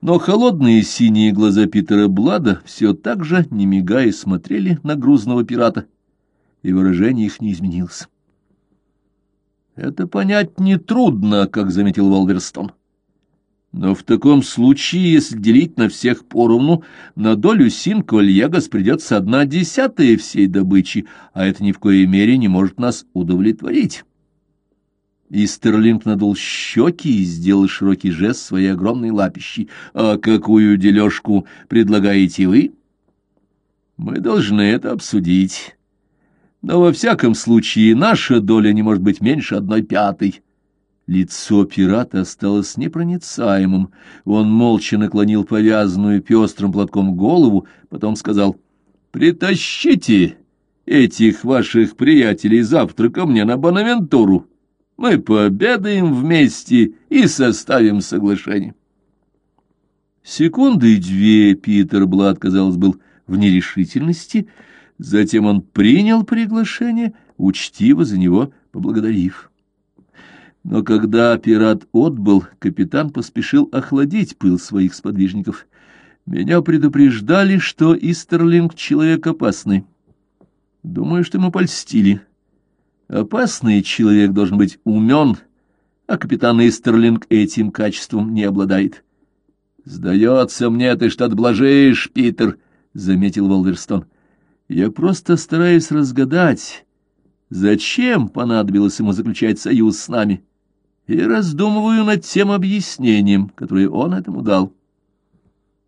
Но холодные синие глаза Питера Блада все так же, не мигая, смотрели на грузного пирата, и выражение их не изменилось. «Это понять нетрудно», — как заметил Волверстон. Но в таком случае, если делить на всех поровну, на долю Синкольягас придется одна десятая всей добычи, а это ни в коей мере не может нас удовлетворить. И Стерлинг надул щеки и сделал широкий жест своей огромной лапищей. «А какую дележку предлагаете вы?» «Мы должны это обсудить. Но во всяком случае наша доля не может быть меньше одной пятой». Лицо пирата осталось непроницаемым. Он молча наклонил повязанную пестрым платком голову, потом сказал, «Притащите этих ваших приятелей завтра ко мне на Бонавентуру. Мы пообедаем вместе и составим соглашение». Секунды две Питер Блад, казалось, был в нерешительности, затем он принял приглашение, учтиво за него поблагодарив. Но когда пират отбыл, капитан поспешил охладить пыл своих сподвижников. Меня предупреждали, что Истерлинг — человек опасный. Думаю, что ему польстили. Опасный человек должен быть умен, а капитан Истерлинг этим качеством не обладает. — Сдается мне, ты что-то блажишь, Питер, — заметил Волверстон. — Я просто стараюсь разгадать, зачем понадобилось ему заключать союз с нами. — и раздумываю над тем объяснением, которое он этому дал.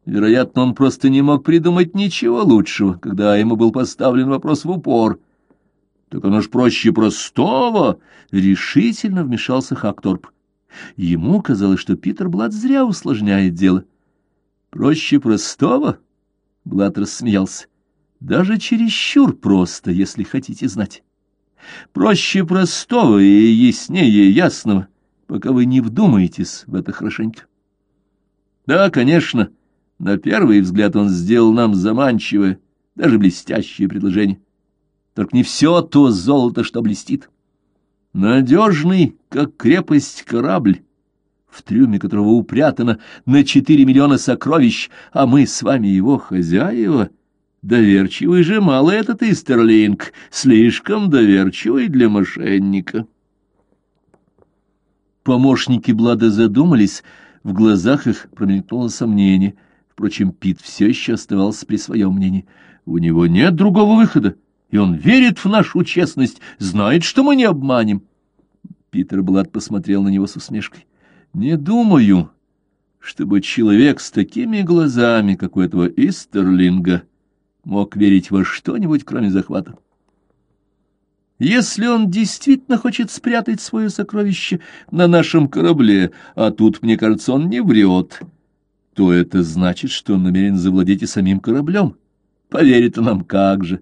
Вероятно, он просто не мог придумать ничего лучшего, когда ему был поставлен вопрос в упор. Так оно ж проще простого, — решительно вмешался Хакторп. Ему казалось, что Питер Блад зря усложняет дело. Проще простого? Блад рассмеялся. Даже чересчур просто, если хотите знать. Проще простого и яснее ясного — пока вы не вдумаетесь в это хорошенько. Да, конечно, на первый взгляд он сделал нам заманчивое, даже блестящее предложение. Только не все то золото, что блестит. Надежный, как крепость, корабль, в трюме которого упрятано на четыре миллиона сокровищ, а мы с вами его хозяева. Доверчивый же мало этот Истерлинг, слишком доверчивый для мошенника». Помощники Блада задумались, в глазах их промелькнуло сомнение. Впрочем, Пит все еще оставался при своем мнении. У него нет другого выхода, и он верит в нашу честность, знает, что мы не обманем. Питер Блад посмотрел на него с усмешкой. «Не думаю, чтобы человек с такими глазами, как у этого Истерлинга, мог верить во что-нибудь, кроме захвата». Если он действительно хочет спрятать свое сокровище на нашем корабле, а тут, мне кажется, он не врет, то это значит, что он намерен завладеть и самим кораблем. Поверит он нам как же.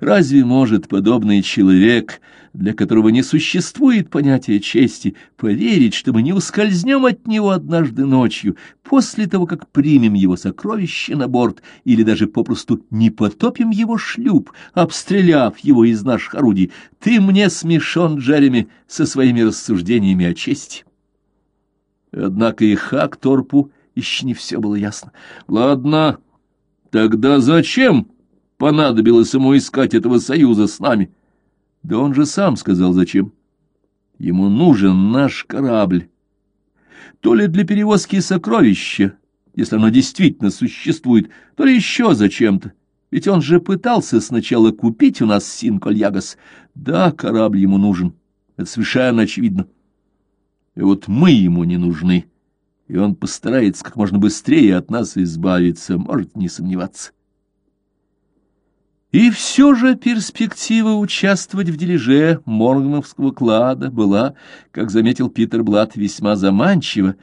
Разве может подобный человек, для которого не существует понятия чести, поверить, что мы не ускользнем от него однажды ночью, после того, как примем его сокровище на борт, или даже попросту не потопим его шлюп, обстреляв его из наших орудий? Ты мне смешон, Джереми, со своими рассуждениями о чести. Однако и Хакторпу еще не все было ясно. Ладно, тогда зачем понадобилось ему искать этого союза с нами? Да он же сам сказал, зачем. Ему нужен наш корабль. То ли для перевозки сокровища, если оно действительно существует, то ли еще зачем-то. Ведь он же пытался сначала купить у нас Синкольягас. Да, корабль ему нужен. Это совершенно очевидно. И вот мы ему не нужны. И он постарается как можно быстрее от нас избавиться, может не сомневаться. И все же перспектива участвовать в дележе Моргановского клада была, как заметил Питер Блат, весьма заманчива,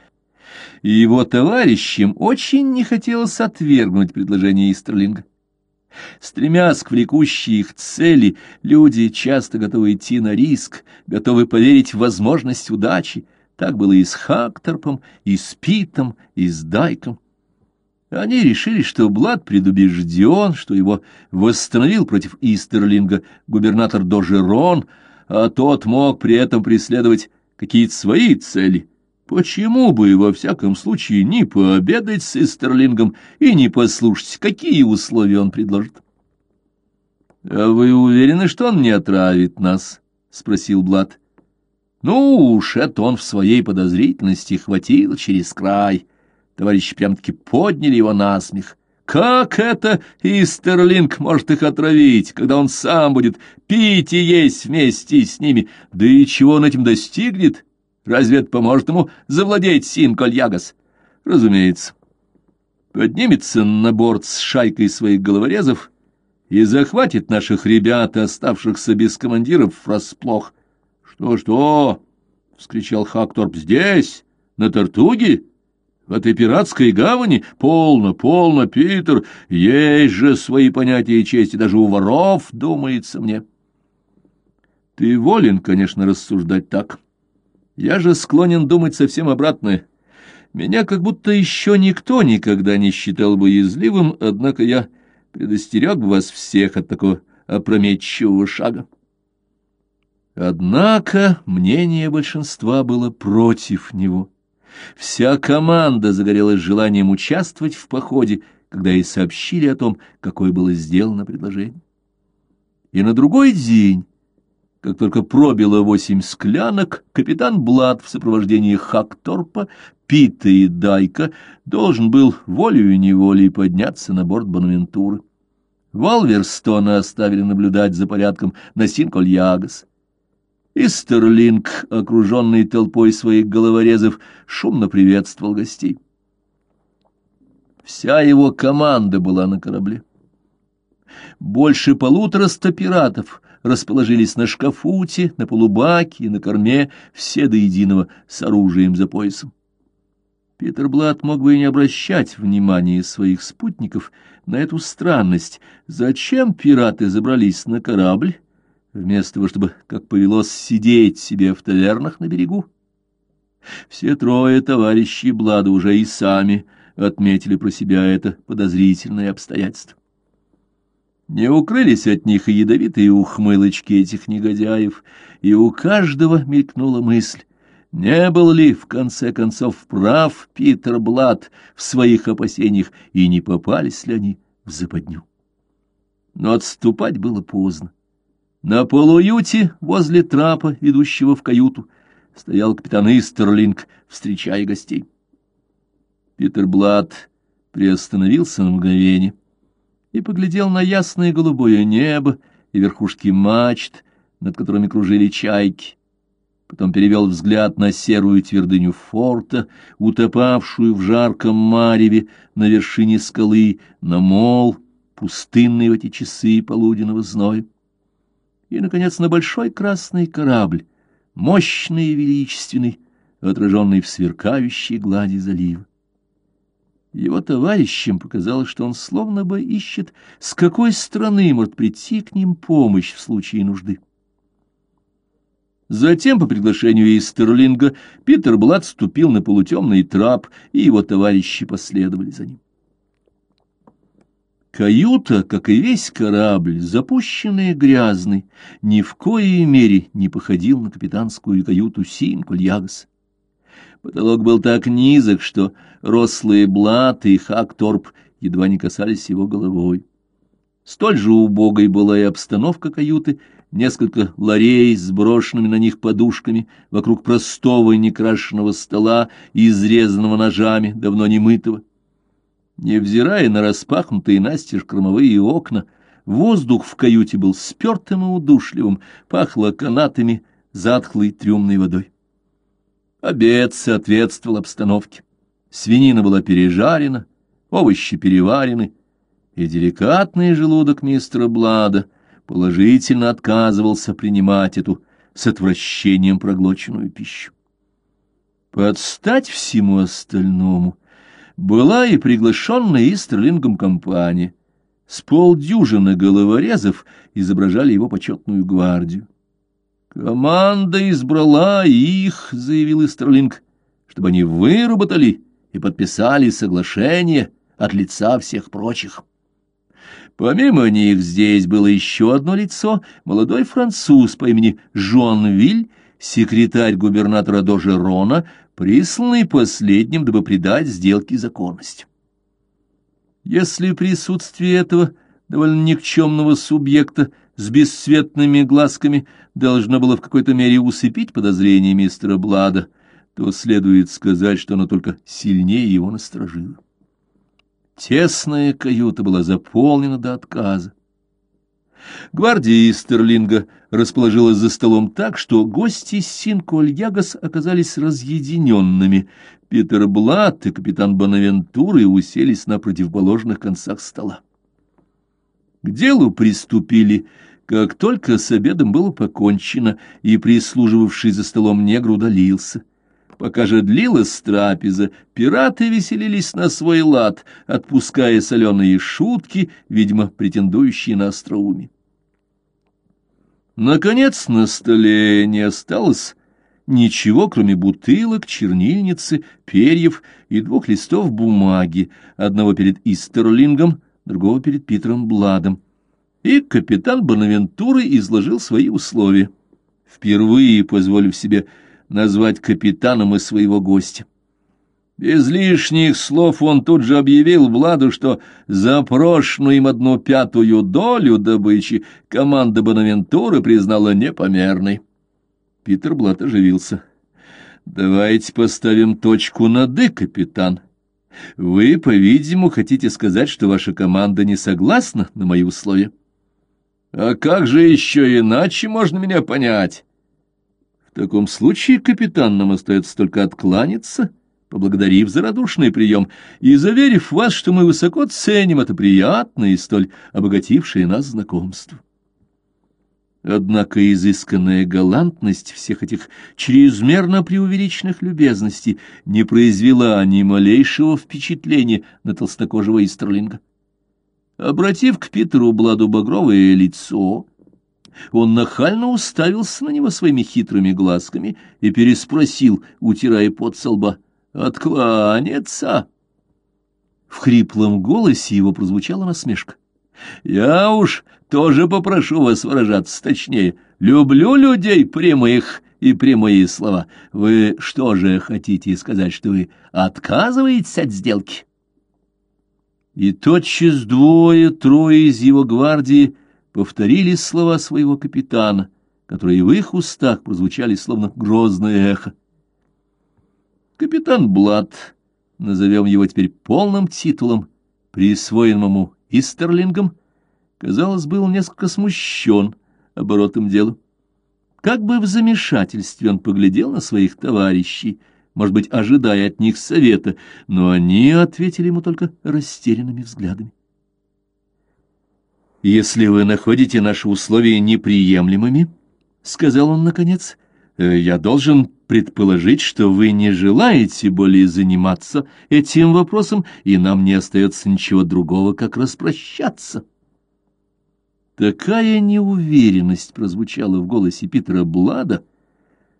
и его товарищам очень не хотелось отвергнуть предложение Истерлинга. Стремясь к влекущей их цели, люди часто готовы идти на риск, готовы поверить в возможность удачи. Так было и с Хакторпом, и с Питом, и с Дайком. Они решили, что Блад предубежден, что его восстановил против Истерлинга губернатор Дожерон, а тот мог при этом преследовать какие-то свои цели. Почему бы во всяком случае не пообедать с Истерлингом и не послушать, какие условия он предложит? — А вы уверены, что он не отравит нас? — спросил Блад. — Ну уж, это он в своей подозрительности хватил через край. Товарищи прям-таки подняли его на смех. Как это Истерлинг может их отравить, когда он сам будет пить и есть вместе с ними? Да и чего он этим достигнет? — Разве это поможет ему завладеть Синколь-Ягас? Разумеется. Поднимется на борт с шайкой своих головорезов и захватит наших ребят, оставшихся без командиров, врасплох. «Что, — вскричал Хакторп, — здесь, на Тартуге?» В этой пиратской гавани? Полно, полно, Питер, есть же свои понятия чести даже у воров, думается мне. Ты волен, конечно, рассуждать так. Я же склонен думать совсем обратное. Меня как будто еще никто никогда не считал бы язвливым, однако я предостерег вас всех от такого опрометчивого шага. Однако мнение большинства было против него. Вся команда загорелась желанием участвовать в походе, когда ей сообщили о том, какое было сделано предложение. И на другой день как только пробило восемь склянок, капитан Блад в сопровождении Хакторпа, Пита и Дайка должен был волею-неволей подняться на борт Бонавентуры. Валверстона оставили наблюдать за порядком на Синколь-Ягас. Истерлинг, окруженный толпой своих головорезов, шумно приветствовал гостей. Вся его команда была на корабле. Больше полутораста пиратов расположились на шкафуте, на полубаке и на корме, все до единого с оружием за поясом. Питер Блад мог бы и не обращать внимания своих спутников на эту странность. Зачем пираты забрались на корабль, вместо того, чтобы, как повелось, сидеть себе в тавернах на берегу? Все трое товарищей Блада уже и сами отметили про себя это подозрительное обстоятельство. Не укрылись от них и ядовитые ухмылочки этих негодяев, и у каждого мелькнула мысль, не был ли, в конце концов, прав Питер Блад в своих опасениях, и не попались ли они в западню. Но отступать было поздно. На полуюте возле трапа, ведущего в каюту, стоял капитан Истерлинг, встречая гостей. Питер Блад приостановился на мгновение, и поглядел на ясное голубое небо и верхушки мачт, над которыми кружили чайки. Потом перевел взгляд на серую твердыню форта, утопавшую в жарком мареве на вершине скалы, на мол, пустынный в эти часы полуденного зноя. И, наконец, на большой красный корабль, мощный и величественный, отраженный в сверкающей глади залива. Его товарищам показалось, что он словно бы ищет, с какой стороны может прийти к ним помощь в случае нужды. Затем, по приглашению Истерлинга, Питер Блад ступил на полутемный трап, и его товарищи последовали за ним. Каюта, как и весь корабль, запущенный и грязный, ни в коей мере не походил на капитанскую каюту Синкуль-Ягас. Потолок был так низок, что рослые Блат и Хакторп едва не касались его головой. Столь же убогой была и обстановка каюты, несколько ларей с брошенными на них подушками вокруг простого и некрашенного стола, изрезанного ножами, давно не мытого. Невзирая на распахнутые настежь кормовые окна, воздух в каюте был спертым и удушливым, пахло канатами, затхлой трюмной водой. Обед соответствовал обстановке. Свинина была пережарена, овощи переварены, и деликатный желудок мистера Блада положительно отказывался принимать эту с отвращением проглоченную пищу. Под стать всему остальному была и приглашенная Истерлингом компания. С полдюжины головорезов изображали его почетную гвардию. «Команда избрала их», — заявил Истерлинг, — «чтобы они выработали и подписали соглашение от лица всех прочих». Помимо них здесь было еще одно лицо, молодой француз по имени Жон Виль, секретарь губернатора Дожерона, присланный последним, дабы придать сделке законность. Если присутствие этого довольно никчемного субъекта с бесцветными глазками должно было в какой-то мере усыпить подозрения мистера Блада, то следует сказать, что оно только сильнее его насторожило. Тесная каюта была заполнена до отказа. Гвардия Истерлинга расположилась за столом так, что гости Синкуальягас оказались разъединенными. Питер Блат и капитан Бонавентуры уселись на противоположных концах стола. К делу приступили, как только с обедом было покончено, и прислуживавший за столом негр удалился. Пока же длилась трапеза, пираты веселились на свой лад, отпуская соленые шутки, видимо, претендующие на остроумие. Наконец на столе не осталось ничего, кроме бутылок, чернильницы, перьев и двух листов бумаги, одного перед Истерлингом, другого перед Питером Бладом. И капитан Бонавентуры изложил свои условия, впервые позволив себе назвать капитаном и своего гостя. Без лишних слов он тут же объявил Владу, что за прошлую им одну пятую долю добычи команда Бонавентуры признала непомерной. Питер Блад оживился. «Давайте поставим точку над «и», капитан. Вы, по-видимому, хотите сказать, что ваша команда не согласна на мои условия?» «А как же еще иначе можно меня понять?» В таком случае, капитан, нам остается только откланяться, поблагодарив за радушный прием и заверив вас, что мы высоко ценим это приятное и столь обогатившее нас знакомство. Однако изысканная галантность всех этих чрезмерно преувеличенных любезностей не произвела ни малейшего впечатления на толстокожего Истерлинга. Обратив к Питеру Бладу багровое лицо, он нахально уставился на него своими хитрыми глазками и переспросил, утирая пот со лба, «Откланяться?» В хриплом голосе его прозвучала насмешка. «Я уж тоже попрошу вас выражаться точнее. Люблю людей прямых и прямые слова. Вы что же хотите сказать, что вы отказываетесь от сделки?» И тотчас двое-трое из его гвардии повторили слова своего капитана, которые в их устах прозвучали словно грозное эхо. Капитан Блад, назовем его теперь полным титулом, присвоенному Истерлингом, казалось, был несколько смущен оборотом дела. Как бы в замешательстве он поглядел на своих товарищей, может быть, ожидая от них совета, но они ответили ему только растерянными взглядами. «Если вы находите наши условия неприемлемыми, — сказал он наконец, — я должен предположить, что вы не желаете более заниматься этим вопросом, и нам не остается ничего другого, как распрощаться». Такая неуверенность прозвучала в голосе Питера Блада,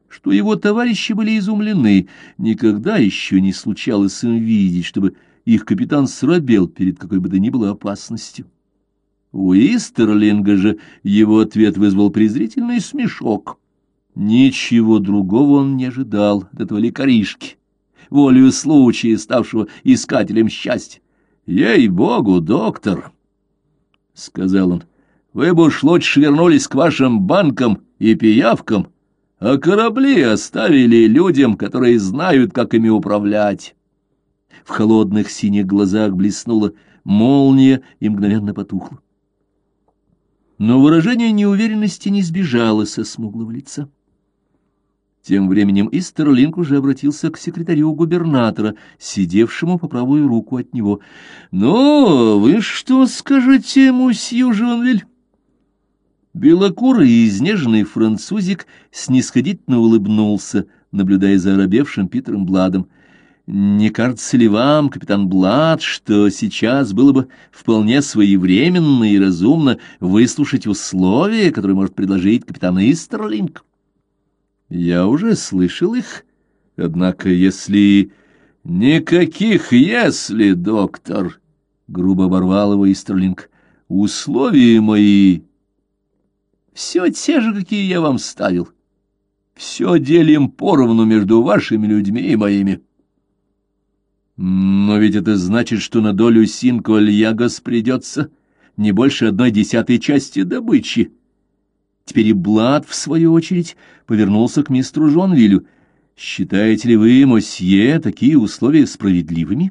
что его товарищи были изумлены. Никогда еще не случалось им видеть, чтобы их капитан срабел перед какой бы то ни было опасностью. У Истерлинга же его ответ вызвал презрительный смешок. Ничего другого он не ожидал от этого лекаришки, волею случая, ставшего искателем счастья. «Ей-богу, доктор!» — сказал он. «Вы бы уж лучше вернулись к вашим банкам и пиявкам, а корабли оставили людям, которые знают, как ими управлять». В холодных синих глазах блеснула молния и мгновенно потухла но выражение неуверенности не сбежало со смуглого лица. Тем временем Истерлинг уже обратился к секретарю губернатора, сидевшему по правую руку от него. «Ну, вы что скажете, мусью Жонвель?» Белокурый и изнеженный французик снисходительно улыбнулся, наблюдая за оробевшим Питером Бладом. Не кажется ли вам, капитан Блад, что сейчас было бы вполне своевременно и разумно выслушать условия, которые может предложить капитан Истерлинг? Я уже слышал их, однако если... Никаких «если», доктор, — грубо оборвал его Истерлинг. Условия мои все те же, какие я вам ставил. все делим поровну между вашими людьми и моими. Но ведь это значит, что на долю Синко Льягос придется не больше одной десятой части добычи. Теперь и Блад, в свою очередь, повернулся к мистеру Жонвилю. «Считаете ли вы, мосье, такие условия справедливыми?»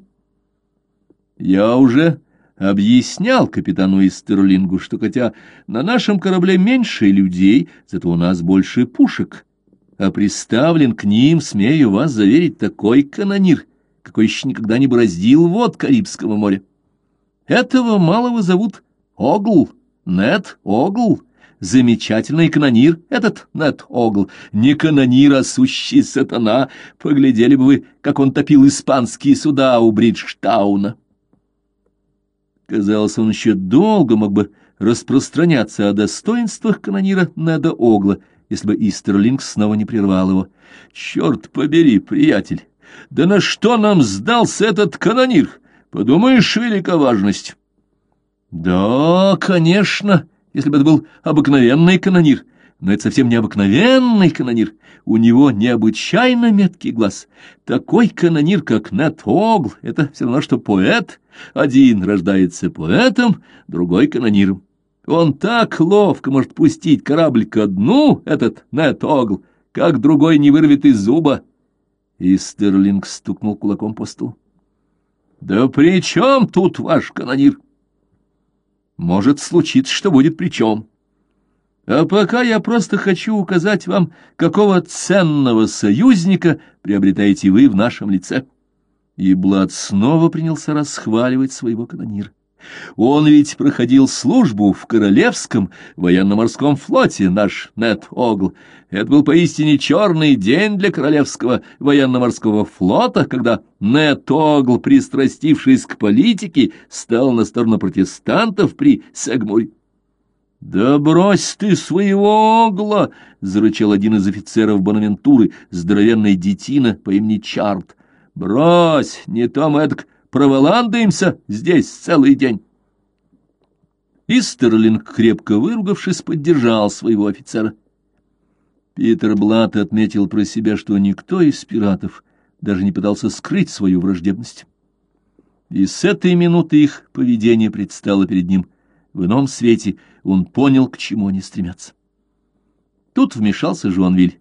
«Я уже объяснял капитану Истерлингу, что хотя на нашем корабле меньше людей, зато у нас больше пушек, а приставлен к ним, смею вас заверить, такой канонир, какой еще никогда не бороздил вод Карибского моря. Этого малого зовут Огл, Нет Огл. Замечательный канонир этот Нет Огл. Не канонир, а сущий сатана. Поглядели бы вы, как он топил испанские суда у Бриджтауна. Казалось, он еще долго мог бы распространяться о достоинствах канонира Неда Огла, если бы Истерлинг снова не прервал его. «Черт побери, приятель! Да на что нам сдался этот канонир? Подумаешь, велика важность. Да, конечно, если бы это был обыкновенный канонир, но это совсем не обыкновенный канонир. У него необычайно меткий глаз. Такой канонир, как Нет Огл, это все равно, что поэт. Один рождается поэтом, другой канониром. Он так ловко может пустить корабль ко дну, этот Нет Огл, как другой не вырвет из зуба. И Стерлинг стукнул кулаком по столу. «Да при чем тут ваш канонир?» «Может случиться, что будет при чем. А пока я просто хочу указать вам, какого ценного союзника приобретаете вы в нашем лице». И Блад снова принялся расхваливать своего канонира. Он ведь проходил службу в Королевском военно-морском флоте, наш Нет Огл. Это был поистине черный день для Королевского военно-морского флота, когда Нет Огл, пристрастившись к политике, стал на сторону протестантов при Сегмуре. «Да брось ты своего огла!» — зарычал один из офицеров Бонавентуры, здоровенный детина по имени Чарт. «Брось, не то мы эдак проволандаемся здесь целый день. Истерлинг, крепко выругавшись, поддержал своего офицера. Питер Блат отметил про себя, что никто из пиратов даже не пытался скрыть свою враждебность. И с этой минуты их поведение предстало перед ним. В ином свете он понял, к чему они стремятся. Тут вмешался Жуанвиль.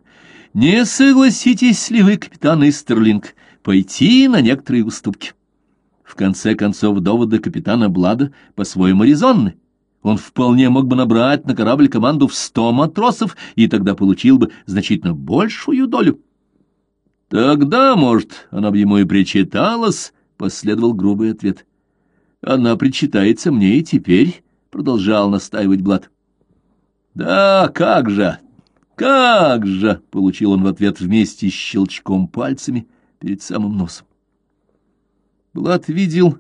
«Не согласитесь ли вы, капитан Истерлинг, пойти на некоторые уступки?» В конце концов, доводы капитана Блада по-своему резонны. Он вполне мог бы набрать на корабль команду в сто матросов, и тогда получил бы значительно большую долю. Тогда, может, она бы ему и причиталась, — последовал грубый ответ. Она причитается мне и теперь, — продолжал настаивать Блад. Да, как же, как же, — получил он в ответ вместе с щелчком пальцами перед самым носом. Блад видел,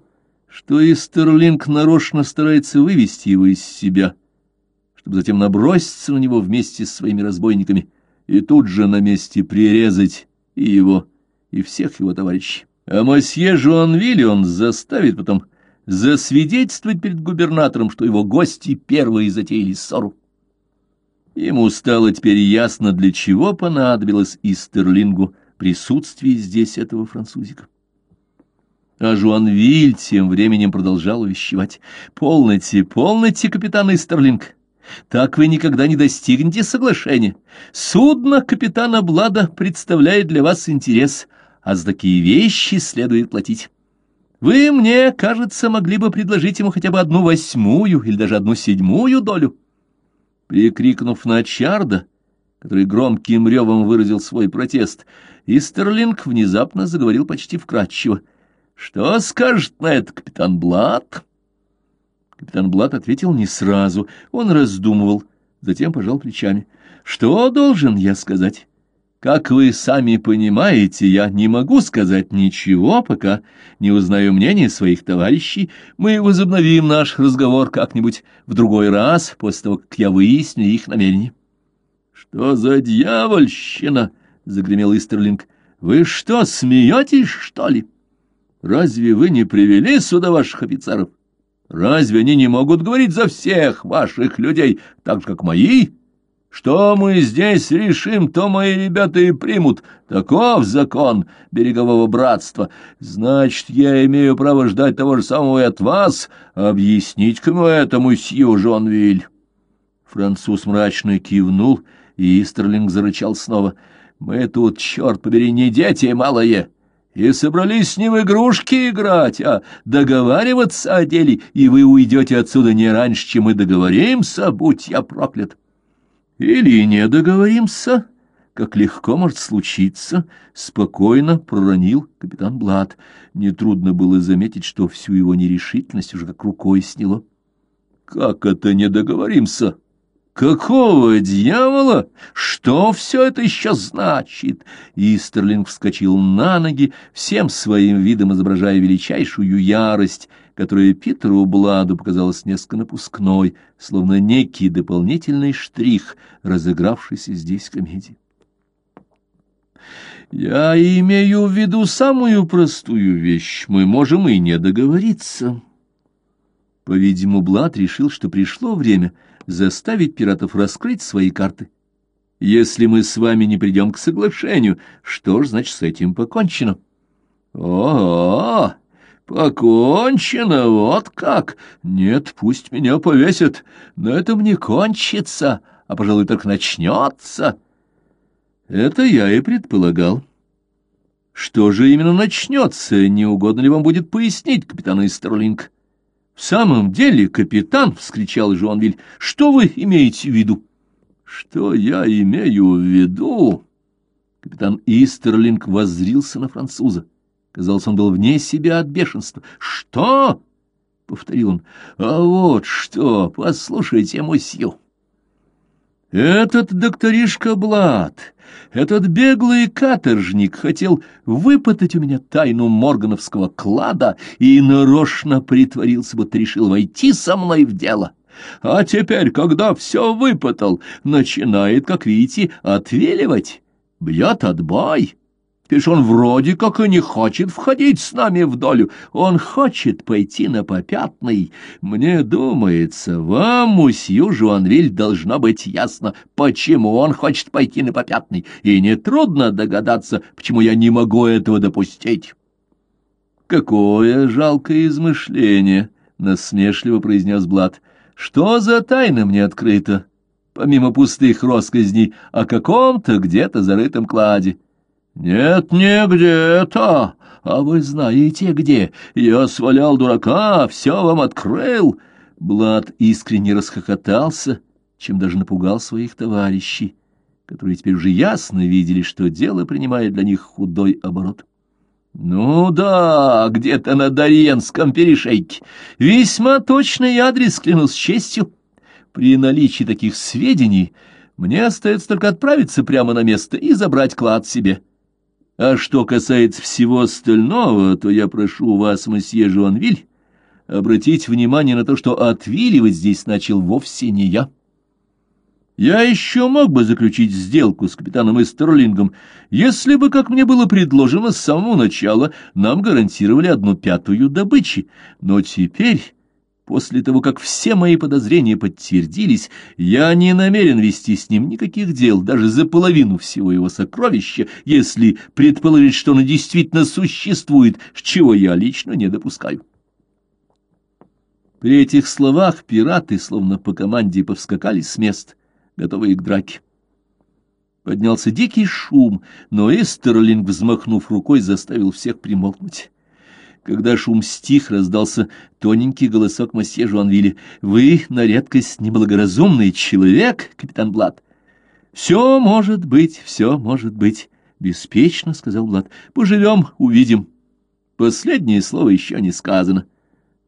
что Истерлинг нарочно старается вывести его из себя, чтобы затем наброситься на него вместе с своими разбойниками и тут же на месте прирезать и его, и всех его товарищей. А мосье Жуанвилли он заставит потом засвидетельствовать перед губернатором, что его гости первые затеяли ссору. Ему стало теперь ясно, для чего понадобилось Истерлингу присутствие здесь этого французика. А Жуанвиль тем временем продолжал увещевать. «Полноте, полноте, капитан Истерлинг! Так вы никогда не достигнете соглашения. Судно капитана Блада представляет для вас интерес, а за такие вещи следует платить. Вы, мне кажется, могли бы предложить ему хотя бы одну восьмую или даже одну седьмую долю». Прикрикнув на Чарда, который громким ревом выразил свой протест, Истерлинг внезапно заговорил почти вкратчиво — что скажет на это капитан Блат? Капитан Блат ответил не сразу, он раздумывал, затем пожал плечами. Что должен я сказать? Как вы сами понимаете, я не могу сказать ничего, пока не узнаю мнение своих товарищей. Мы возобновим наш разговор как-нибудь в другой раз, после того, как я выясню их намерения. — Что за дьявольщина? — загремел Истерлинг. — Вы что, смеетесь, что ли? — Разве вы не привели сюда ваших офицеров? Разве они не могут говорить за всех ваших людей, так же, как мои? Что мы здесь решим, то мои ребята и примут. Таков закон берегового братства. Значит, я имею право ждать того же самого и от вас. Объяснить кому это, мусью Жонвиль?» Француз мрачно кивнул, и Истерлинг зарычал снова. «Мы тут, черт побери, не дети малые!» И собрались с ним игрушки играть, а договариваться о деле, и вы уйдете отсюда не раньше, чем мы договоримся, будь я проклят. Или не договоримся, как легко может случиться, спокойно проронил капитан Блад. Нетрудно было заметить, что всю его нерешительность уже как рукой сняло. — Как это не договоримся? — «Какого дьявола? Что все это еще значит?» Истерлинг вскочил на ноги, всем своим видом изображая величайшую ярость, которая Питеру Бладу показалась несколько напускной, словно некий дополнительный штрих, разыгравшийся здесь комедии. «Я имею в виду самую простую вещь. Мы можем и не договориться». По-видимому, Блад решил, что пришло время — заставить пиратов раскрыть свои карты. Если мы с вами не придем к соглашению, что ж, значит, с этим покончено. О, -о, -о покончено, вот как! Нет, пусть меня повесят, но это не кончится, а, пожалуй, только начнется. Это я и предполагал. Что же именно начнется, не угодно ли вам будет пояснить, капитан Истерлинг? «В самом деле, капитан!» — вскричал Жуанвиль. «Что вы имеете в виду?» «Что я имею в виду?» Капитан Истерлинг воззрился на француза. Казалось, он был вне себя от бешенства. «Что?» — повторил он. «А вот что! Послушайте, мусью!» Этот докторишка Блад, этот беглый каторжник хотел выпытать у меня тайну моргановского клада и нарочно притворился, будто решил войти со мной в дело. А теперь, когда все выпытал, начинает, как видите, отвеливать, бьет отбой. Теперь он вроде как и не хочет входить с нами в долю. Он хочет пойти на попятный. Мне думается, вам, мусью Жуанвиль, должно быть ясно, почему он хочет пойти на попятный. И нетрудно догадаться, почему я не могу этого допустить. Какое жалкое измышление, — насмешливо произнес Блад. Что за тайна мне открыта, помимо пустых росказней о каком-то где-то зарытом кладе? — «Нет, не где-то, а вы знаете где. Я свалял дурака, все вам открыл». Блад искренне расхохотался, чем даже напугал своих товарищей, которые теперь уже ясно видели, что дело принимает для них худой оборот. «Ну да, где-то на Дарьенском перешейке. Весьма точный адрес, клянусь честью. При наличии таких сведений мне остается только отправиться прямо на место и забрать клад себе». А что касается всего остального, то я прошу вас, месье Жуанвиль, обратить внимание на то, что отвиливать здесь начал вовсе не я. Я еще мог бы заключить сделку с капитаном Эстерлингом, если бы, как мне было предложено с самого начала, нам гарантировали одну пятую добычи. Но теперь После того, как все мои подозрения подтвердились, я не намерен вести с ним никаких дел, даже за половину всего его сокровища, если предположить, что оно действительно существует, чего я лично не допускаю. При этих словах пираты, словно по команде, повскакали с мест, готовые к драке. Поднялся дикий шум, но Эстерлинг, взмахнув рукой, заставил всех примолкнуть. Когда шум стих, раздался тоненький голосок мосье Жуанвилля. «Вы, на редкость, неблагоразумный человек, капитан Блад!» «Все может быть, все может быть», — беспечно сказал Блад. «Поживем, увидим». Последнее слово еще не сказано.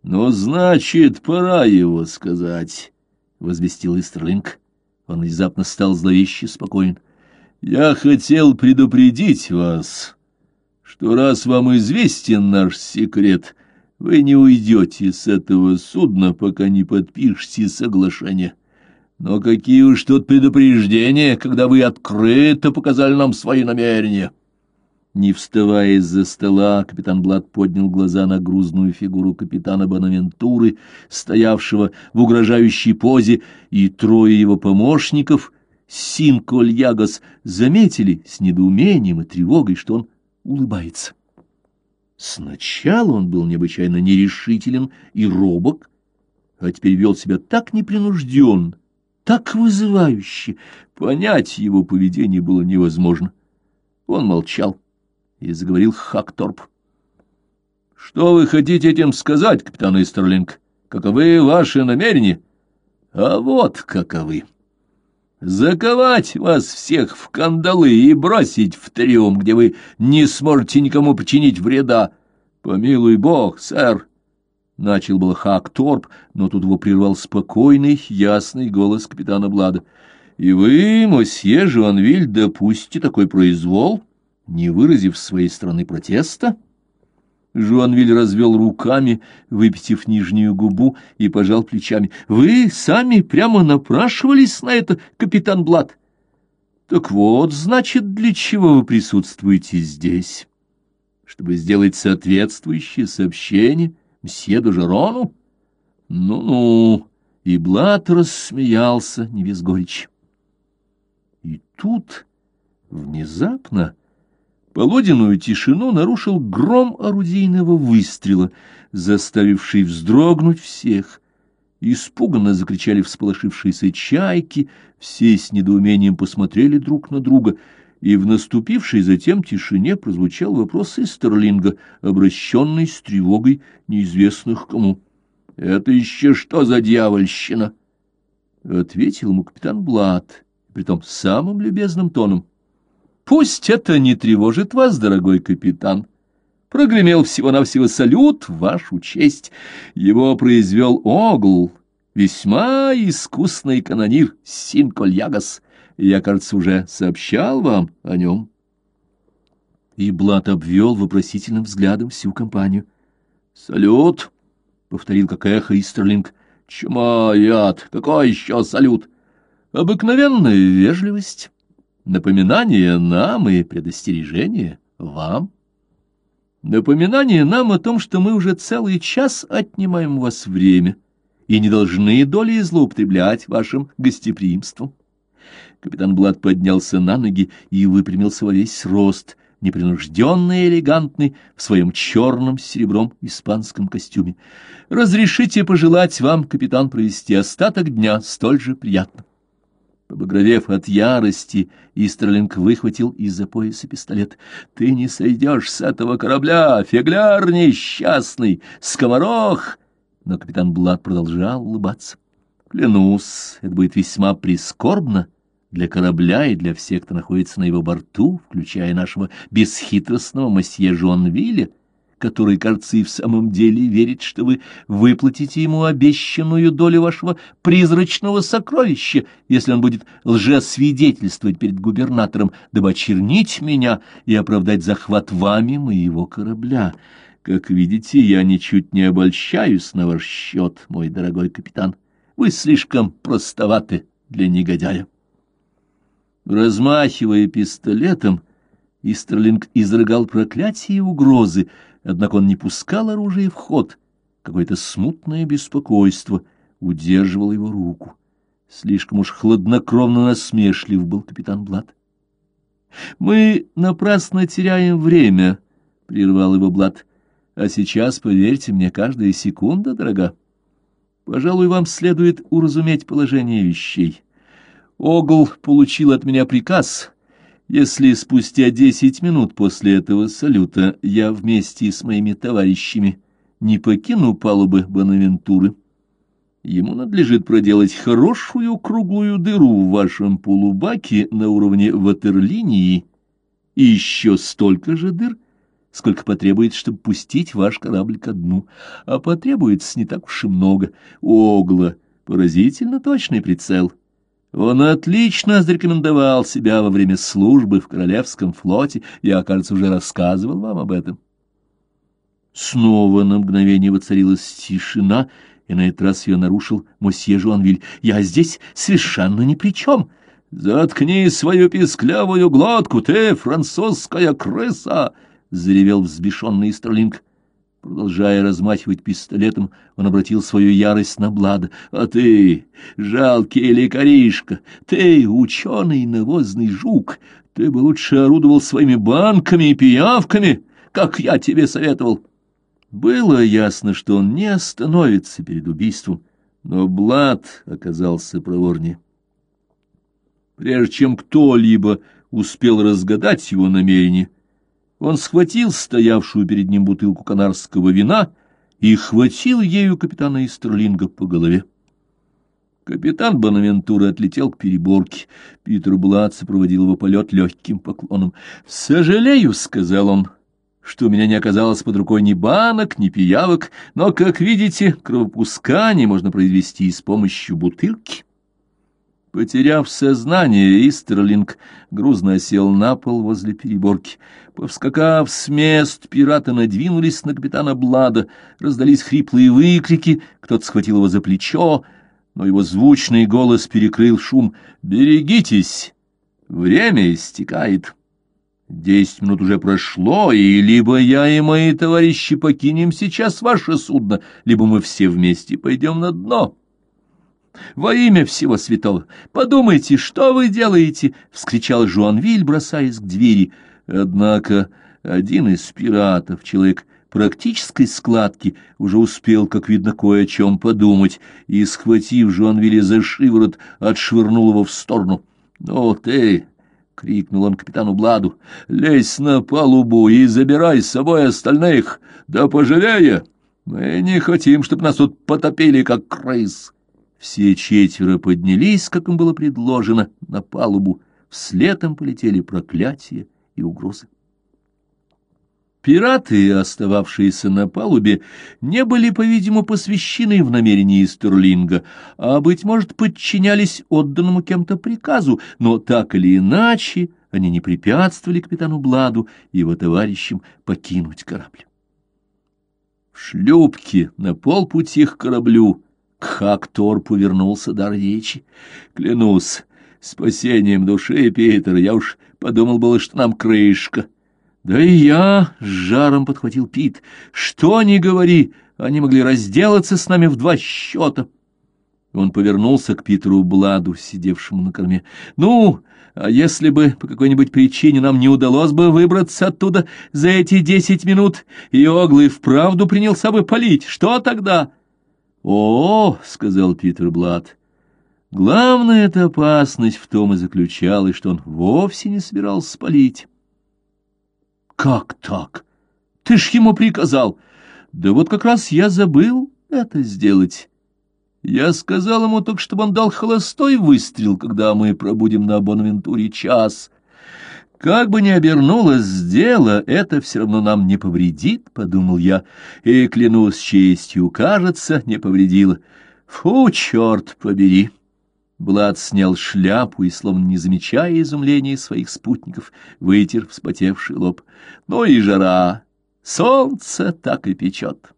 «Ну, значит, пора его сказать», — возвестил Истерлинг. Он внезапно стал зловеще спокоен. «Я хотел предупредить вас» что раз вам известен наш секрет, вы не уйдете с этого судна, пока не подпишете соглашение. Но какие уж тут предупреждения, когда вы открыто показали нам свои намерения!» Не вставая из-за стола, капитан Блад поднял глаза на грузную фигуру капитана Бонавентуры, стоявшего в угрожающей позе, и трое его помощников Синкольягос заметили с недоумением и тревогой, что он улыбается. Сначала он был необычайно нерешителен и робок, а теперь вел себя так непринужденно, так вызывающе, понять его поведение было невозможно. Он молчал и заговорил Хакторп. — Что вы хотите этим сказать, капитан Истерлинг? Каковы ваши намерения? — А вот каковы. Заковать вас всех в кандалы и бросить в трюм, где вы не сможете никому причинить вреда. Помилуй бог, сэр, Начал был Хак-Торп, но тут его прервал спокойный, ясный голос капитана Блада. «И вы, мосье Жуанвиль, допустите такой произвол, не выразив своей стороны протеста?» Жуанвиль развел руками, выпитив нижнюю губу, и пожал плечами. «Вы сами прямо напрашивались на это, капитан Блад?» «Так вот, значит, для чего вы присутствуете здесь? Чтобы сделать соответствующее сообщение?» мсье де Жерону? Ну-ну, и Блат рассмеялся не без горечи. И тут внезапно полуденную тишину нарушил гром орудийного выстрела, заставивший вздрогнуть всех. Испуганно закричали всполошившиеся чайки, все с недоумением посмотрели друг на друга — и в наступившей затем тишине прозвучал вопрос Истерлинга, обращенный с тревогой неизвестных кому. — Это еще что за дьявольщина? — ответил ему капитан Блад, притом самым любезным тоном. — Пусть это не тревожит вас, дорогой капитан. Прогремел всего-навсего салют в вашу честь. Его произвел Огл, весьма искусный канонир Синкольягас — я, кажется, уже сообщал вам о нем. И Блат обвел вопросительным взглядом всю компанию. «Салют!» — повторил как эхо Истерлинг. «Чума, яд! Какой еще салют?» «Обыкновенная вежливость, напоминание нам и предостережение вам». Напоминание нам о том, что мы уже целый час отнимаем у вас время и не должны долей злоупотреблять вашим гостеприимством. Капитан Блад поднялся на ноги и выпрямился во весь рост, непринужденный и элегантный, в своем черном с серебром испанском костюме. «Разрешите пожелать вам, капитан, провести остаток дня столь же приятно». Побагровев от ярости, Истерлинг выхватил из-за пояса пистолет. «Ты не сойдешь с этого корабля, фигляр несчастный, скоморох!» Но капитан Блад продолжал улыбаться. «Клянусь, это будет весьма прискорбно» для корабля и для всех, кто находится на его борту, включая нашего бесхитростного месье Жонвилля, который, кажется, и в самом деле верит, что вы выплатите ему обещанную долю вашего призрачного сокровища, если он будет лжесвидетельствовать перед губернатором, дабы очернить меня и оправдать захват вами моего корабля. Как видите, я ничуть не обольщаюсь на ваш счет, мой дорогой капитан. Вы слишком простоваты для негодяя. Размахивая пистолетом, Истерлинг изрыгал проклятия и угрозы, однако он не пускал оружие в ход. Какое-то смутное беспокойство удерживало его руку. Слишком уж хладнокровно насмешлив был капитан Блад. «Мы напрасно теряем время», — прервал его Блад. «А сейчас, поверьте мне, каждая секунда дорога. Пожалуй, вам следует уразуметь положение вещей». Огл получил от меня приказ, если спустя десять минут после этого салюта я вместе с моими товарищами не покину палубы Бонавентуры, ему надлежит проделать хорошую круглую дыру в вашем полубаке на уровне ватерлинии и еще столько же дыр, сколько потребуется, чтобы пустить ваш корабль ко дну, а потребуется не так уж и много. Огла поразительно точный прицел — он отлично зарекомендовал себя во время службы в Королевском флоте, я, кажется, уже рассказывал вам об этом. Снова на мгновение воцарилась тишина, и на этот раз ее нарушил мосье Жуанвиль. «Я здесь совершенно ни при чем!» «Заткни свою писклявую глотку, ты, французская крыса!» — заревел взбешенный Стерлинг. Продолжая размахивать пистолетом, он обратил свою ярость на Блада. «А ты, жалкий лекаришка, ты, ученый навозный жук, ты бы лучше орудовал своими банками и пиявками, как я тебе советовал». Было ясно, что он не остановится перед убийством, но Блад оказался проворнее. Прежде чем кто-либо успел разгадать его намерение, он схватил стоявшую перед ним бутылку канарского вина и хватил ею капитана Истерлинга по голове. Капитан Бонавентура отлетел к переборке. Питер Блад сопроводил его полет легким поклоном. «Сожалею», — сказал он, — «что у меня не оказалось под рукой ни банок, ни пиявок, но, как видите, кровопускание можно произвести с помощью бутылки». Потеряв сознание, Истерлинг грузно осел на пол возле переборки. Повскакав с мест, пираты надвинулись на капитана Блада, раздались хриплые выкрики, кто-то схватил его за плечо, но его звучный голос перекрыл шум. «Берегитесь! Время истекает!» Десять минут уже прошло, и либо я и мои товарищи покинем сейчас ваше судно, либо мы все вместе пойдем на дно. «Во имя всего святого! Подумайте, что вы делаете!» — вскричал Жуанвиль, бросаясь к двери. Однако один из пиратов, человек практической складки, уже успел, как видно, кое о чем подумать, и, схватив Жуанвиля за шиворот, отшвырнул его в сторону. «Ну ты!» — крикнул он капитану Бладу. «Лезь на палубу и забирай с собой остальных! Да пожалея! Мы не хотим, чтобы нас тут потопили, как крыс!» Все четверо поднялись, как им было предложено, на палубу. Вслед им полетели проклятия и угрозы. Пираты, остававшиеся на палубе, не были, по-видимому, посвящены в намерения Стерлинга, а, быть может, подчинялись отданному кем-то приказу, но так или иначе они не препятствовали капитану Бладу и его товарищам покинуть корабль. В шлюпке на полпути к кораблю к Хакторпу вернулся дар речи. Клянусь, спасением души, Питер, я уж подумал было, что нам крышка. Да и я, — с жаром подхватил Пит, — что ни говори, они могли разделаться с нами в два счета. Он повернулся к Питеру Бладу, сидевшему на корме. «Ну, а если бы по какой-нибудь причине нам не удалось бы выбраться оттуда за эти десять минут, и Оглы вправду принялся бы палить, что тогда?» «О, — сказал Питер Блад, — главная эта опасность в том и заключалась, что он вовсе не собирался спалить». «Как так? Ты ж ему приказал!» «Да вот как раз я забыл это сделать». Я сказал ему только, чтобы он дал холостой выстрел, когда мы пробудем на Бонавентуре час. Как бы ни обернулось дело, это все равно нам не повредит, — подумал я, и, клянусь честью, кажется, не повредило. Фу, черт побери! Блад снял шляпу и, словно не замечая изумления своих спутников, вытер вспотевший лоб. Ну и жара! Солнце так и печет.